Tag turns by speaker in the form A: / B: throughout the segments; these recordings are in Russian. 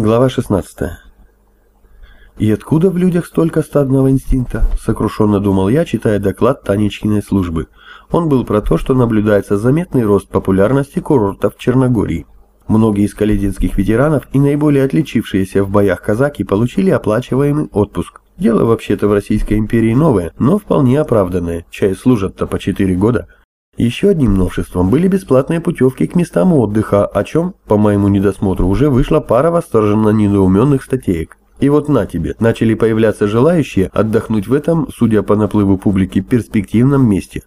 A: Глава 16. «И откуда в людях столько стадного инстинкта?» – сокрушенно думал я, читая доклад Танечкиной службы. Он был про то, что наблюдается заметный рост популярности курортов Черногории. Многие из калединских ветеранов и наиболее отличившиеся в боях казаки получили оплачиваемый отпуск. Дело вообще-то в Российской империи новое, но вполне оправданное, чай служат-то по 4 года – еще одним новшеством были бесплатные путевки к местам отдыха, о чем, по моему недосмотру, уже вышла пара восторженно недоуменных статеек. И вот на тебе, начали появляться желающие отдохнуть в этом, судя по наплыву публики, перспективном месте.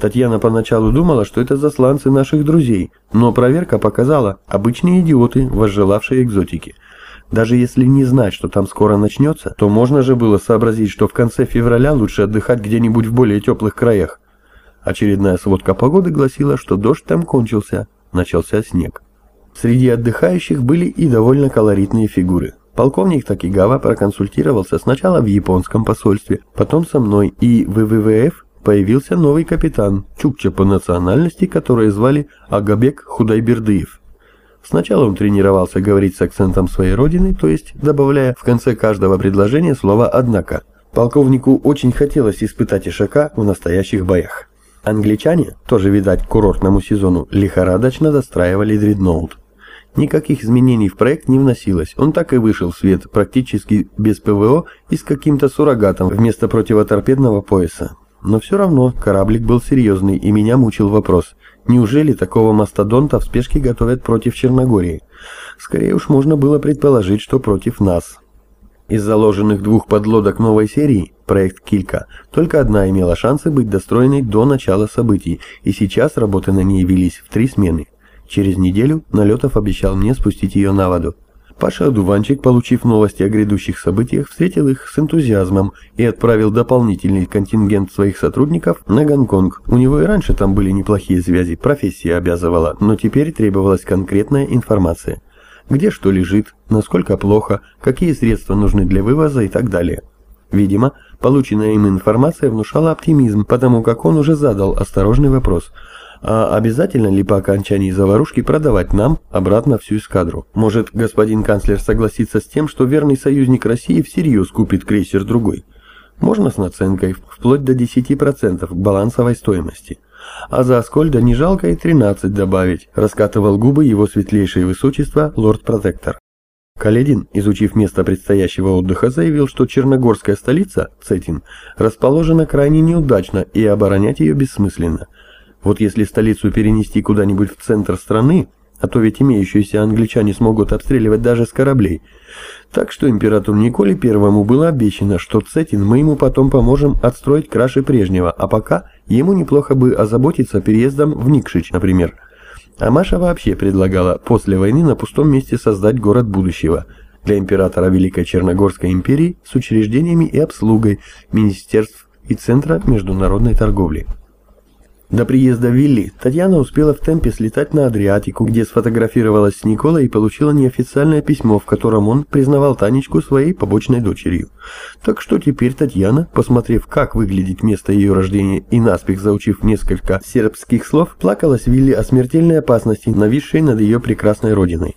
A: Татьяна поначалу думала, что это засланцы наших друзей, но проверка показала обычные идиоты, возжелавшие экзотики. Даже если не знать, что там скоро начнется, то можно же было сообразить, что в конце февраля лучше отдыхать где-нибудь в более теплых краях. Очередная сводка погоды гласила, что дождь там кончился, начался снег. Среди отдыхающих были и довольно колоритные фигуры. Полковник Такигава проконсультировался сначала в японском посольстве, потом со мной, и в ВВФ появился новый капитан, чукча по национальности, который звали Агабек Худайбердыев. Сначала он тренировался говорить с акцентом своей родины, то есть добавляя в конце каждого предложения слово «однако». Полковнику очень хотелось испытать Ишака в настоящих боях. Англичане, тоже, видать, к курортному сезону, лихорадочно достраивали дредноут. Никаких изменений в проект не вносилось, он так и вышел в свет, практически без ПВО и с каким-то суррогатом вместо противоторпедного пояса. Но все равно кораблик был серьезный, и меня мучил вопрос, неужели такого мастодонта в спешке готовят против Черногории? Скорее уж можно было предположить, что против нас. Из заложенных двух подлодок новой серии, проект «Килька», только одна имела шансы быть достроенной до начала событий, и сейчас работы на ней велись в три смены. Через неделю Налетов обещал мне спустить ее на воду. Паша Одуванчик, получив новости о грядущих событиях, встретил их с энтузиазмом и отправил дополнительный контингент своих сотрудников на Гонконг. У него и раньше там были неплохие связи, профессия обязывала, но теперь требовалась конкретная информация где что лежит, насколько плохо, какие средства нужны для вывоза и так далее. Видимо, полученная им информация внушала оптимизм, потому как он уже задал осторожный вопрос. А обязательно ли по окончании заварушки продавать нам обратно всю эскадру? Может, господин канцлер согласится с тем, что верный союзник России всерьез купит крейсер другой? Можно с наценкой, вплоть до 10% к балансовой стоимости. А за Аскольда не жалко и 13 добавить, раскатывал губы его светлейшее высочество, лорд-протектор. Каледин, изучив место предстоящего отдыха, заявил, что черногорская столица, Цетин, расположена крайне неудачно и оборонять ее бессмысленно. Вот если столицу перенести куда-нибудь в центр страны, а то ведь имеющиеся англичане смогут обстреливать даже с кораблей. Так что императору Николе Первому было обещано, что Цетин мы ему потом поможем отстроить краше прежнего, а пока ему неплохо бы озаботиться переездом в Никшич, например. А Маша вообще предлагала после войны на пустом месте создать город будущего для императора Великой Черногорской империи с учреждениями и обслугой министерств и Центра международной торговли. До приезда Вилли Татьяна успела в темпе слетать на Адриатику, где сфотографировалась с Николой и получила неофициальное письмо, в котором он признавал Танечку своей побочной дочерью. Так что теперь Татьяна, посмотрев, как выглядит место ее рождения и наспех заучив несколько сербских слов, плакалась Вилли о смертельной опасности, нависшей над ее прекрасной родиной.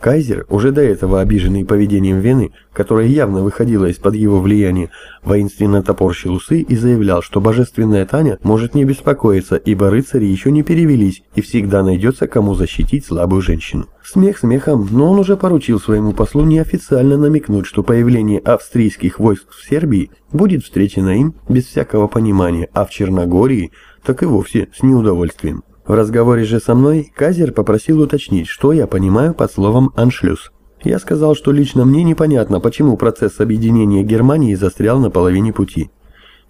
A: Кайзер, уже до этого обиженный поведением Вены, которая явно выходила из-под его влияния, воинственно топорщил усы и заявлял, что божественная Таня может не беспокоиться, ибо рыцари еще не перевелись, и всегда найдется, кому защитить слабую женщину. Смех смехом, но он уже поручил своему послу неофициально намекнуть, что появление австрийских войск в Сербии будет встречено им без всякого понимания, а в Черногории так и вовсе с неудовольствием. В разговоре же со мной Казер попросил уточнить, что я понимаю под словом «аншлюз». Я сказал, что лично мне непонятно, почему процесс объединения Германии застрял на половине пути.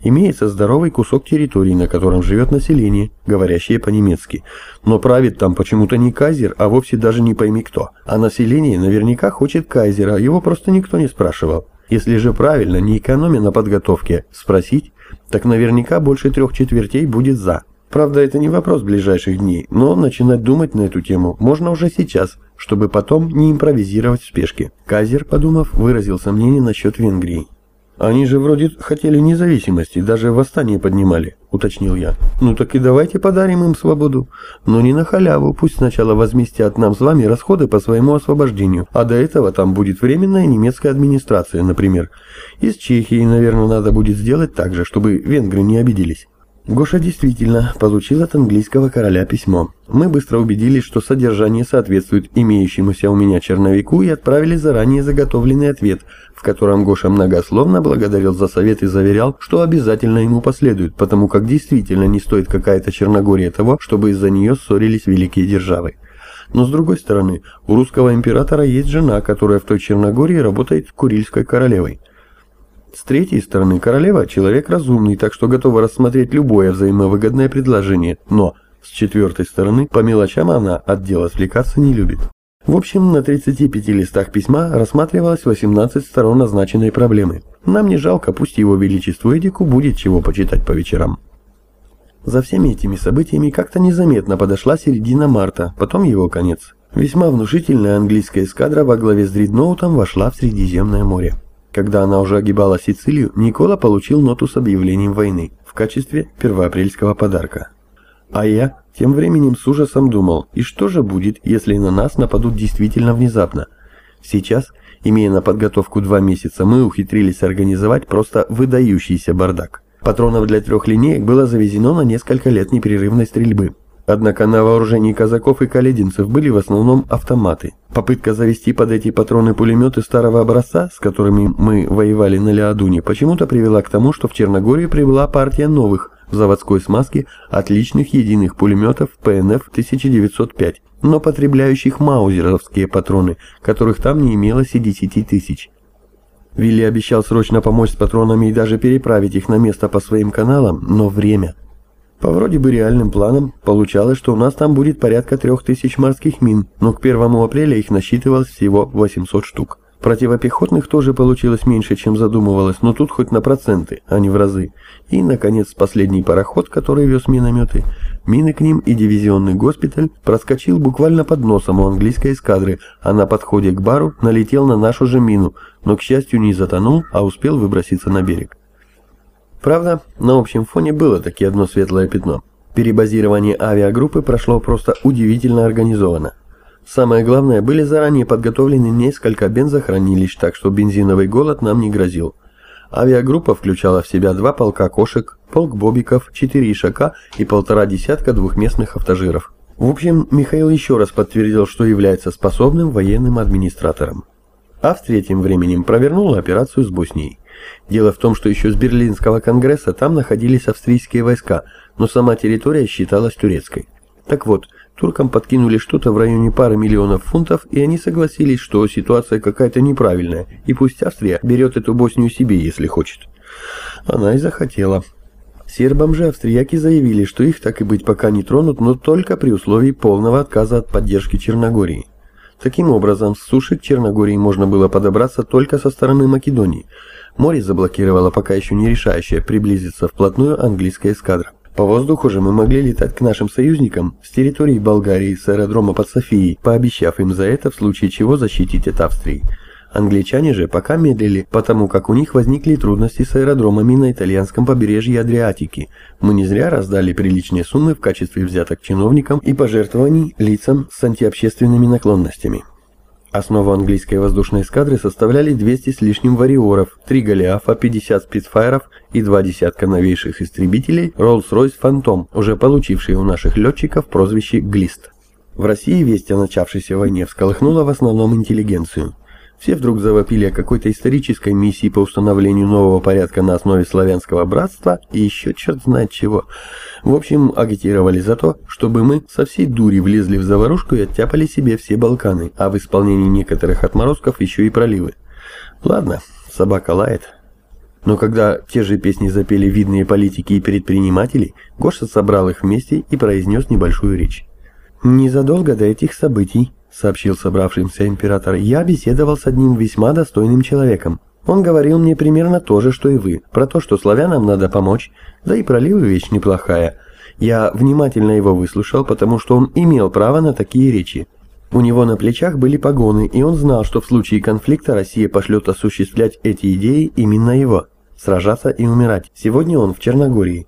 A: Имеется здоровый кусок территории, на котором живет население, говорящее по-немецки. Но правит там почему-то не Кайзер, а вовсе даже не пойми кто. А население наверняка хочет Кайзера, его просто никто не спрашивал. Если же правильно, не экономя на подготовке, спросить, так наверняка больше трех четвертей будет «за». Правда, это не вопрос ближайших дней, но начинать думать на эту тему можно уже сейчас, чтобы потом не импровизировать в спешке. Казер, подумав, выразил сомнение насчет Венгрии. Они же вроде хотели независимости, даже восстание поднимали, уточнил я. Ну так и давайте подарим им свободу. Но не на халяву, пусть сначала возместят нам с вами расходы по своему освобождению, а до этого там будет временная немецкая администрация, например. Из Чехии, наверное, надо будет сделать так же, чтобы венгры не обиделись. Гоша действительно получил от английского короля письмо. Мы быстро убедились, что содержание соответствует имеющемуся у меня черновику и отправили заранее заготовленный ответ, в котором Гоша многословно благодарил за совет и заверял, что обязательно ему последует, потому как действительно не стоит какая-то Черногория того, чтобы из-за нее ссорились великие державы. Но с другой стороны, у русского императора есть жена, которая в той Черногории работает Курильской королевой. С третьей стороны, королева – человек разумный, так что готова рассмотреть любое взаимовыгодное предложение, но с четвертой стороны, по мелочам она от дела отвлекаться не любит. В общем, на 35 листах письма рассматривалось 18 сторон назначенной проблемы. Нам не жалко, пусть его величеству Эдику будет чего почитать по вечерам. За всеми этими событиями как-то незаметно подошла середина марта, потом его конец. Весьма внушительная английская эскадра во главе с дредноутом вошла в Средиземное море. Когда она уже огибала Сицилию, Никола получил ноту с объявлением войны в качестве первоапрельского подарка. А я тем временем с ужасом думал, и что же будет, если на нас нападут действительно внезапно? Сейчас, имея на подготовку два месяца, мы ухитрились организовать просто выдающийся бардак. Патронов для трех линеек было завезено на несколько лет непрерывной стрельбы. Однако на вооружении казаков и калединцев были в основном автоматы. Попытка завести под эти патроны пулеметы старого образца, с которыми мы воевали на Леодуне, почему-то привела к тому, что в Черногорию прибыла партия новых, в заводской смазке, отличных единых пулеметов ПНФ 1905, но потребляющих маузеровские патроны, которых там не имелось и 10 тысяч. Вилли обещал срочно помочь с патронами и даже переправить их на место по своим каналам, но время – по вроде бы реальным планам, получалось, что у нас там будет порядка трех тысяч морских мин, но к 1 апреля их насчитывалось всего 800 штук. Противопехотных тоже получилось меньше, чем задумывалось, но тут хоть на проценты, а не в разы. И, наконец, последний пароход, который вез минометы, мины к ним и дивизионный госпиталь проскочил буквально под носом у английской эскадры, а на подходе к бару налетел на нашу же мину, но, к счастью, не затонул, а успел выброситься на берег. Правда, на общем фоне было таки одно светлое пятно. Перебазирование авиагруппы прошло просто удивительно организованно. Самое главное, были заранее подготовлены несколько бензохранилищ, так что бензиновый голод нам не грозил. Авиагруппа включала в себя два полка кошек, полк бобиков, четыре ишака и полтора десятка двухместных автожиров. В общем, Михаил еще раз подтвердил, что является способным военным администратором. Австрия тем временем провернула операцию с Боснией. Дело в том, что еще с Берлинского конгресса там находились австрийские войска, но сама территория считалась турецкой. Так вот, туркам подкинули что-то в районе пары миллионов фунтов, и они согласились, что ситуация какая-то неправильная, и пусть Австрия берет эту Боснию себе, если хочет. Она и захотела. Сербам же австрияки заявили, что их так и быть пока не тронут, но только при условии полного отказа от поддержки Черногории. Таким образом, с суши к Черногории можно было подобраться только со стороны Македонии – Море заблокировало пока еще не решающее приблизиться вплотную английская эскадра. По воздуху же мы могли летать к нашим союзникам с территории Болгарии с аэродрома под Софией, пообещав им за это в случае чего защитить от Австрии. Англичане же пока медлили, потому как у них возникли трудности с аэродромами на итальянском побережье Адриатики. Мы не зря раздали приличные суммы в качестве взяток чиновникам и пожертвований лицам с антиобщественными наклонностями. Основу английской воздушной эскадры составляли 200 с лишним вариоров, 3 Голиафа, 50 спидфайров и два десятка новейших истребителей Rolls-Royce Phantom, уже получившие у наших летчиков прозвище «Глист». В России весть о начавшейся войне всколыхнула в основном интеллигенцию. Все вдруг завопили о какой-то исторической миссии по установлению нового порядка на основе славянского братства и еще черт знает чего. В общем, агитировали за то, чтобы мы со всей дури влезли в заварушку и оттяпали себе все Балканы, а в исполнении некоторых отморозков еще и проливы. Ладно, собака лает. Но когда те же песни запели видные политики и предприниматели, Гоша собрал их вместе и произнес небольшую речь. Незадолго до этих событий сообщил собравшимся император, я беседовал с одним весьма достойным человеком. Он говорил мне примерно то же, что и вы, про то, что славянам надо помочь, да и проливы вещь неплохая. Я внимательно его выслушал, потому что он имел право на такие речи. У него на плечах были погоны, и он знал, что в случае конфликта Россия пошлет осуществлять эти идеи именно его. Сражаться и умирать. Сегодня он в Черногории.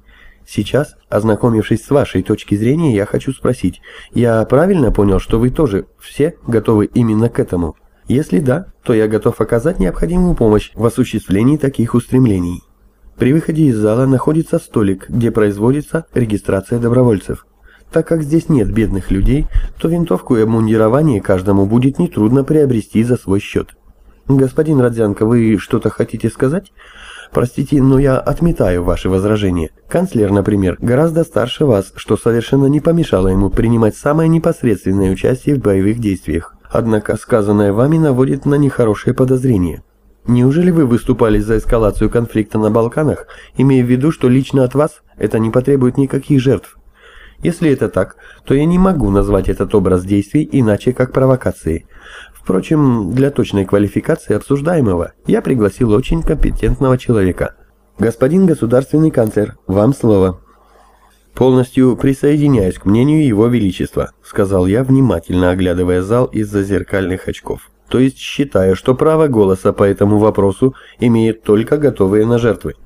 A: Сейчас, ознакомившись с вашей точки зрения, я хочу спросить, я правильно понял, что вы тоже все готовы именно к этому? Если да, то я готов оказать необходимую помощь в осуществлении таких устремлений. При выходе из зала находится столик, где производится регистрация добровольцев. Так как здесь нет бедных людей, то винтовку и обмундирование каждому будет нетрудно приобрести за свой счет. Господин Родзянко, вы что-то хотите сказать? Простите, но я отметаю ваши возражения. Канцлер, например, гораздо старше вас, что совершенно не помешало ему принимать самое непосредственное участие в боевых действиях. Однако сказанное вами наводит на нехорошее подозрение. Неужели вы выступали за эскалацию конфликта на Балканах, имея в виду, что лично от вас это не потребует никаких жертв? Если это так, то я не могу назвать этот образ действий иначе как провокацией. Впрочем, для точной квалификации обсуждаемого я пригласил очень компетентного человека. Господин государственный канцлер, вам слово. Полностью присоединяюсь к мнению Его Величества, сказал я, внимательно оглядывая зал из-за зеркальных очков. То есть считаю, что право голоса по этому вопросу имеет только готовые на жертвы.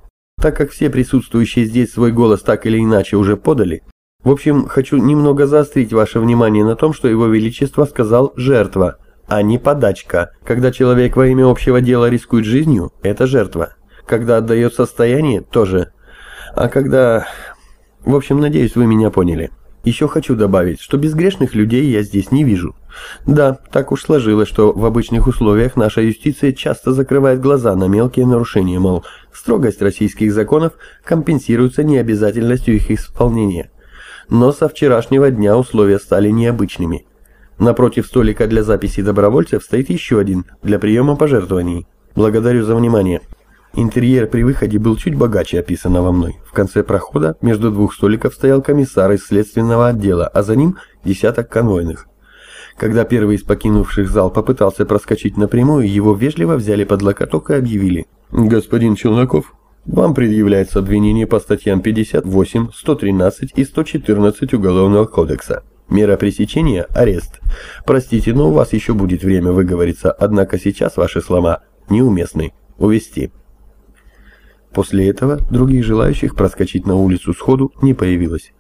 A: Так как все присутствующие здесь свой голос так или иначе уже подали, в общем, хочу немного заострить ваше внимание на том, что Его Величество сказал «жертва», а не подачка. Когда человек во имя общего дела рискует жизнью, это жертва. Когда отдает состояние, тоже. А когда... В общем, надеюсь, вы меня поняли. Еще хочу добавить, что безгрешных людей я здесь не вижу. Да, так уж сложилось, что в обычных условиях наша юстиция часто закрывает глаза на мелкие нарушения, мол, строгость российских законов компенсируется необязательностью их исполнения. Но со вчерашнего дня условия стали необычными. Напротив столика для записи добровольцев стоит еще один, для приема пожертвований. Благодарю за внимание. Интерьер при выходе был чуть богаче описанного мной. В конце прохода между двух столиков стоял комиссар из следственного отдела, а за ним десяток конвойных. Когда первый из покинувших зал попытался проскочить напрямую, его вежливо взяли под локоток и объявили. «Господин Челноков, вам предъявляется обвинение по статьям 58, 113 и 114 Уголовного кодекса. Мера пресечения – арест. Простите, но у вас еще будет время выговориться, однако сейчас ваши слова неуместны. Увести». После этого других желающих проскочить на улицу сходу не появилось.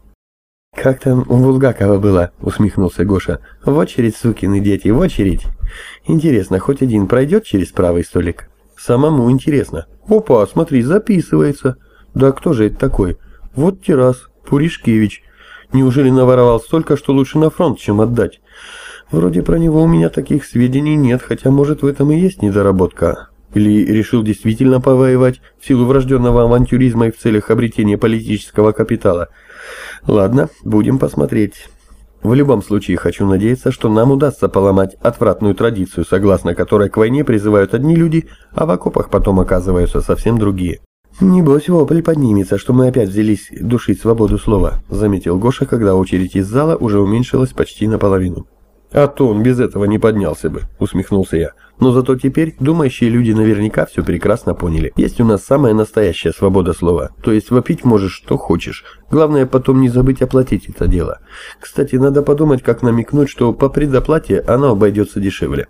A: «Как там у Булгакова было?» — усмехнулся Гоша. «В очередь, сукины дети, в очередь. Интересно, хоть один пройдет через правый столик?» «Самому интересно. Опа, смотри, записывается. Да кто же это такой? Вот террас, Пуришкевич. Неужели наворовал столько, что лучше на фронт, чем отдать? Вроде про него у меня таких сведений нет, хотя может в этом и есть недоработка. Или решил действительно повоевать в силу врожденного авантюризма и в целях обретения политического капитала? Ладно, будем посмотреть. В любом случае хочу надеяться, что нам удастся поломать отвратную традицию, согласно которой к войне призывают одни люди, а в окопах потом оказываются совсем другие. «Небось вопль поднимется, что мы опять взялись душить свободу слова», заметил Гоша, когда очередь из зала уже уменьшилась почти наполовину. «А то он без этого не поднялся бы», усмехнулся я. Но зато теперь думающие люди наверняка все прекрасно поняли. Есть у нас самая настоящая свобода слова. То есть вопить можешь что хочешь. Главное потом не забыть оплатить это дело. Кстати, надо подумать, как намекнуть, что по предоплате оно обойдется дешевле.